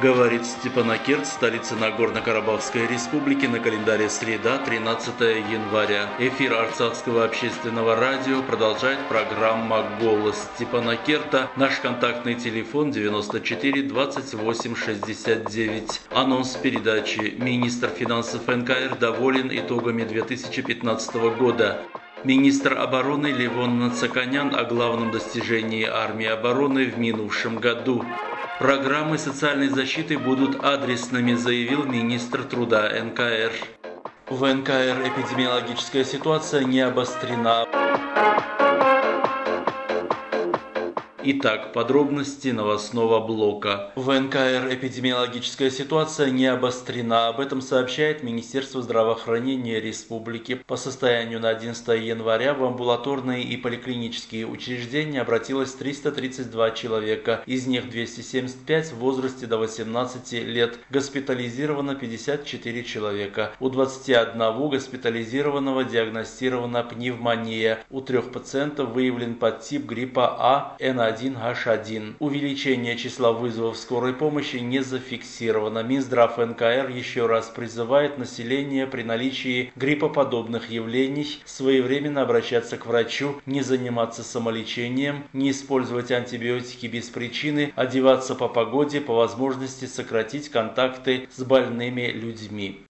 Говорит Степанакерт, столица Нагорно-Карабахской республики, на календаре среда, 13 января. Эфир Арцахского общественного радио продолжает программа «Голос Степанакерта». Наш контактный телефон 94 28 69. Анонс передачи. Министр финансов НКР доволен итогами 2015 года. Министр обороны Левон Нацаканян о главном достижении армии обороны в минувшем году. Программы социальной защиты будут адресными, заявил министр труда НКР. В НКР эпидемиологическая ситуация не обострена. Итак, подробности новостного блока. В НКР эпидемиологическая ситуация не обострена. Об этом сообщает Министерство здравоохранения республики. По состоянию на 11 января в амбулаторные и поликлинические учреждения обратилось 332 человека. Из них 275 в возрасте до 18 лет. Госпитализировано 54 человека. У 21 госпитализированного диагностирована пневмония. У трех пациентов выявлен подтип гриппа А N1 H1H1. Увеличение числа вызовов скорой помощи не зафиксировано. Минздрав НКР еще раз призывает население при наличии гриппоподобных явлений своевременно обращаться к врачу, не заниматься самолечением, не использовать антибиотики без причины, одеваться по погоде, по возможности сократить контакты с больными людьми.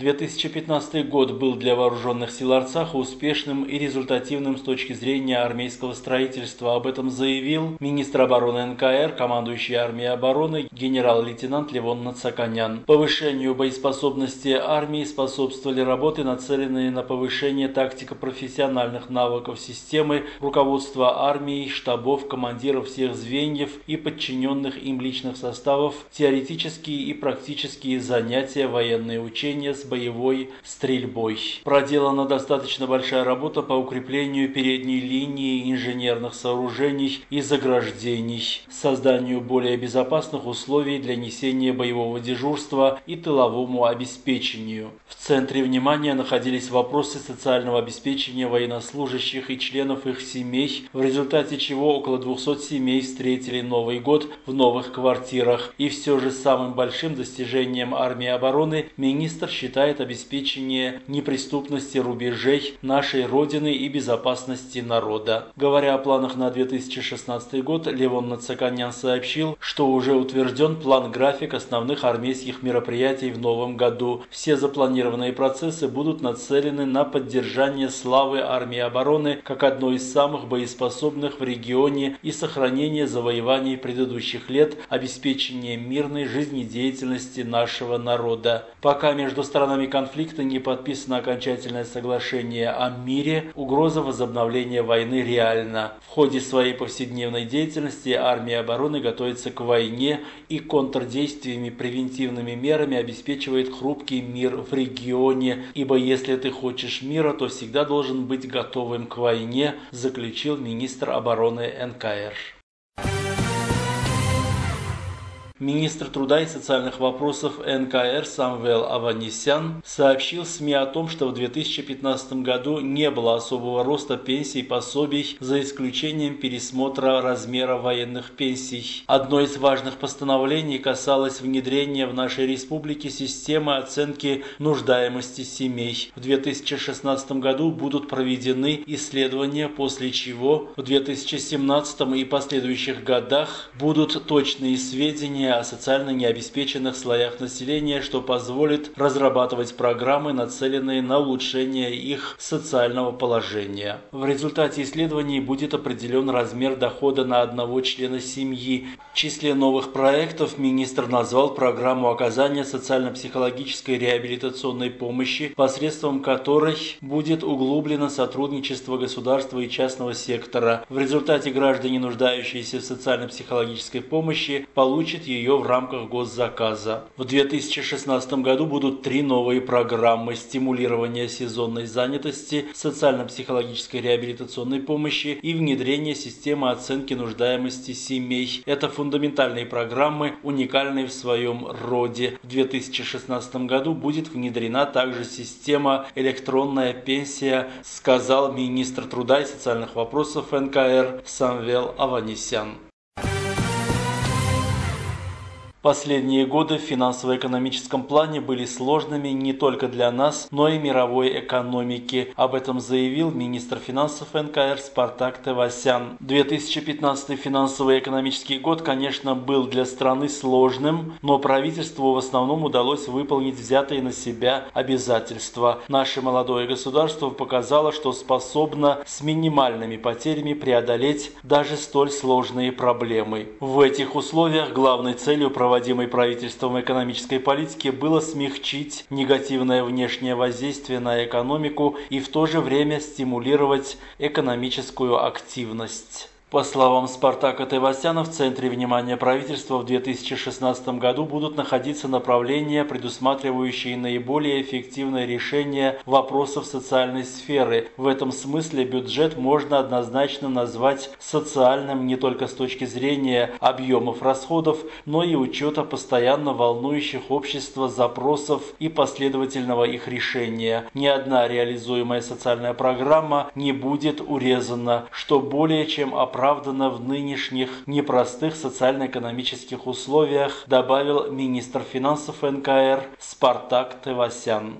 2015 год был для вооруженных сил Арцаха успешным и результативным с точки зрения армейского строительства. Об этом заявил министр обороны НКР, командующий армией обороны генерал-лейтенант Левон Нацаканян. Повышению боеспособности армии способствовали работы, нацеленные на повышение тактико-профессиональных навыков системы, руководства армией, штабов, командиров всех звеньев и подчиненных им личных составов, теоретические и практические занятия, военные учения с боевой стрельбой. Проделана достаточно большая работа по укреплению передней линии инженерных сооружений и заграждений, созданию более безопасных условий для несения боевого дежурства и тыловому обеспечению. В центре внимания находились вопросы социального обеспечения военнослужащих и членов их семей, в результате чего около 200 семей встретили Новый год в новых квартирах. И все же самым большим достижением армии обороны министр считает считает обеспечение неприступности рубежей нашей Родины и безопасности народа. Говоря о планах на 2016 год, Левон Нацаканян сообщил, что уже утвержден план-график основных армейских мероприятий в новом году. Все запланированные процессы будут нацелены на поддержание славы армии обороны как одной из самых боеспособных в регионе и сохранение завоеваний предыдущих лет, обеспечение мирной жизнедеятельности нашего народа. Пока между странами сторонами конфликта не подписано окончательное соглашение о мире, угроза возобновления войны реальна. В ходе своей повседневной деятельности армия обороны готовится к войне и контрдействиями превентивными мерами обеспечивает хрупкий мир в регионе, ибо если ты хочешь мира, то всегда должен быть готовым к войне, заключил министр обороны НКР. Министр труда и социальных вопросов НКР Самвел Аванесян сообщил СМИ о том, что в 2015 году не было особого роста пенсий и пособий, за исключением пересмотра размера военных пенсий. Одно из важных постановлений касалось внедрения в нашей республике системы оценки нуждаемости семей. В 2016 году будут проведены исследования, после чего в 2017 и последующих годах будут точные сведения о социально необеспеченных слоях населения, что позволит разрабатывать программы, нацеленные на улучшение их социального положения. В результате исследований будет определен размер дохода на одного члена семьи. В числе новых проектов министр назвал программу оказания социально-психологической реабилитационной помощи, посредством которой будет углублено сотрудничество государства и частного сектора. В результате граждане, нуждающиеся в социально-психологической помощи, получат ее ее в рамках госзаказа. В 2016 году будут три новые программы стимулирования сезонной занятости, социально-психологической реабилитационной помощи и внедрение системы оценки нуждаемости семей. Это фундаментальные программы, уникальные в своем роде. В 2016 году будет внедрена также система «Электронная пенсия», сказал министр труда и социальных вопросов НКР Самвел Аванесян. Последние годы в финансово-экономическом плане были сложными не только для нас, но и мировой экономики. Об этом заявил министр финансов НКР Спартак Тевасян. 2015 финансово-экономический год, конечно, был для страны сложным, но правительству в основном удалось выполнить взятые на себя обязательства. Наше молодое государство показало, что способно с минимальными потерями преодолеть даже столь сложные проблемы. В этих условиях главной целью правительства проводимой правительством экономической политики было смягчить негативное внешнее воздействие на экономику и в то же время стимулировать экономическую активность. По словам Спартака Тевасяна, в центре внимания правительства в 2016 году будут находиться направления, предусматривающие наиболее эффективное решение вопросов социальной сферы. В этом смысле бюджет можно однозначно назвать социальным не только с точки зрения объемов расходов, но и учета постоянно волнующих общество запросов и последовательного их решения. Ни одна реализуемая социальная программа не будет урезана, что более чем оправдано оправдано в нынешних непростых социально-экономических условиях, добавил министр финансов НКР Спартак Тевасян.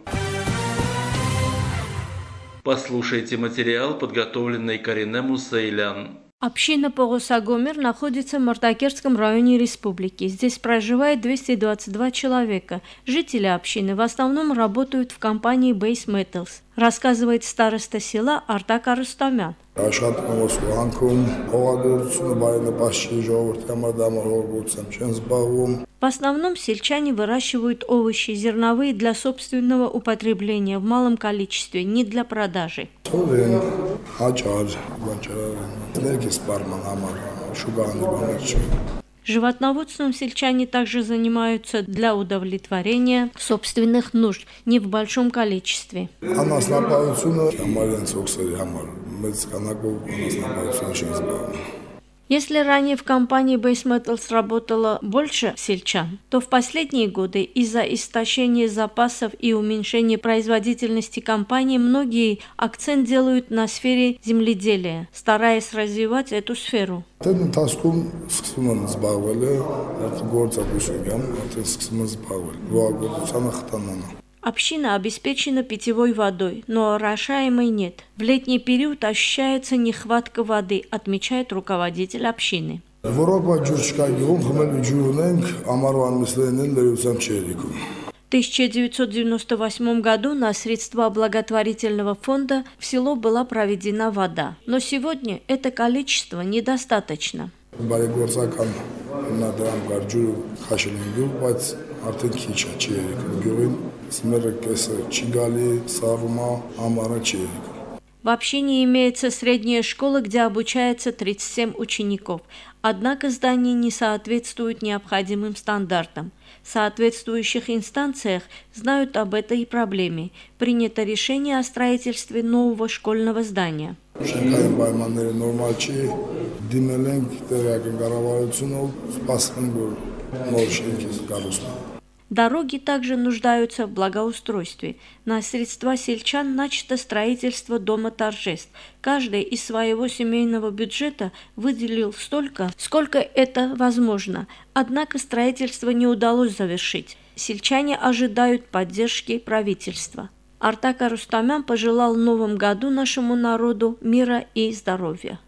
Послушайте материал, подготовленный Карине Мусейлян. Община Погосагомер находится в Мартакерском районе республики. Здесь проживает 222 человека. Жители общины в основном работают в компании Base Metals, рассказывает староста села Артак Арустамян. В основном сельчане выращивают овощи зерновые для собственного употребления в малом количестве, не для продажи. Животноводством сельчане также занимаются для удовлетворения собственных нужд, не в большом количестве. Если ранее в компании Base Metal сработало больше сельчан, то в последние годы из-за истощения запасов и уменьшения производительности компании многие акцент делают на сфере земледелия, стараясь развивать эту сферу. Тэн Община обеспечена питьевой водой, но орошаемой нет. В летний период ощущается нехватка воды, отмечает руководитель общины. В 1998 году на средства благотворительного фонда в село была проведена вода, но сегодня это количество недостаточно. արդեն քիչ է, չի երիկը։ Գյուղին սմերը կեսը չի գալի, սառումա, ամառը չի երիկը։ В общине имеется средняя школа, где обучается 37 учеников, однако здание не соответствует необходимым стандартам. В соответствующих инстанциях знают об этой проблеме. Принято решение о строительстве нового школьного здания. Շենքային պայմանները նորմալ չի, դիմել ենք տեղական կառավարությունով, սպասում որ նոր շենքի կառուցում։ Дороги также нуждаются в благоустройстве. На средства сельчан начато строительство дома торжеств. Каждый из своего семейного бюджета выделил столько, сколько это возможно. Однако строительство не удалось завершить. Сельчане ожидают поддержки правительства. Артак Арустамян пожелал в новом году нашему народу мира и здоровья.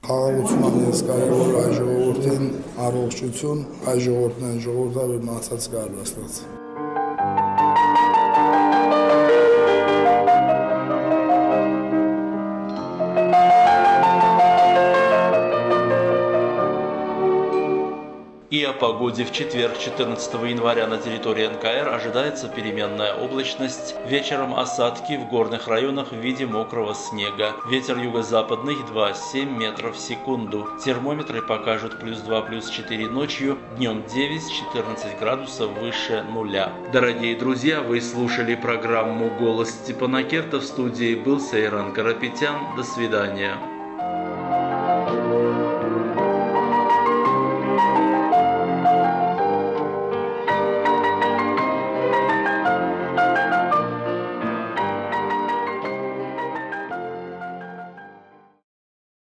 Погоде в четверг, 14 января на территории НКР ожидается переменная облачность. Вечером осадки в горных районах в виде мокрого снега. Ветер юго-западный 2,7 метров в секунду. Термометры покажут плюс 2, плюс 4 ночью, днем 9-14 градусов выше нуля. Дорогие друзья, вы слушали программу «Голос Степана Керта». В студии был Сейран Карапетян. До свидания.